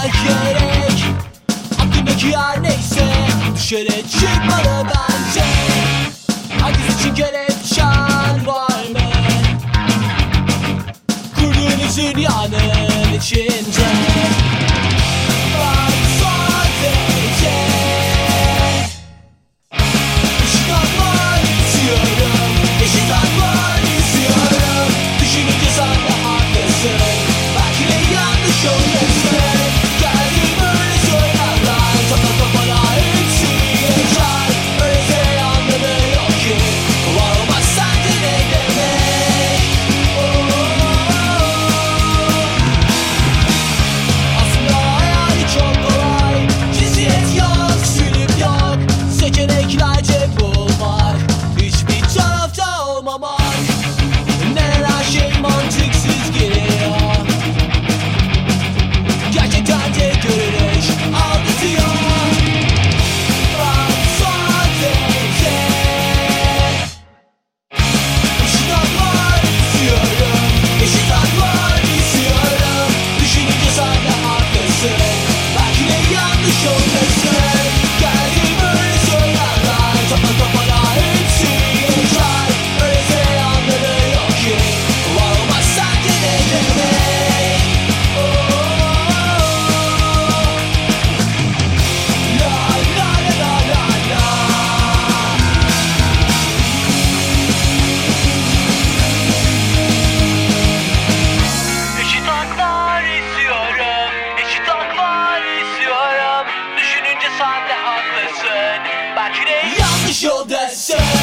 Bak yörek Aklımdaki yer neyse Dışarı çıkmalı bence. Herkes için kelepçen var mı? Kurduğun dünyanın içinde You're the same.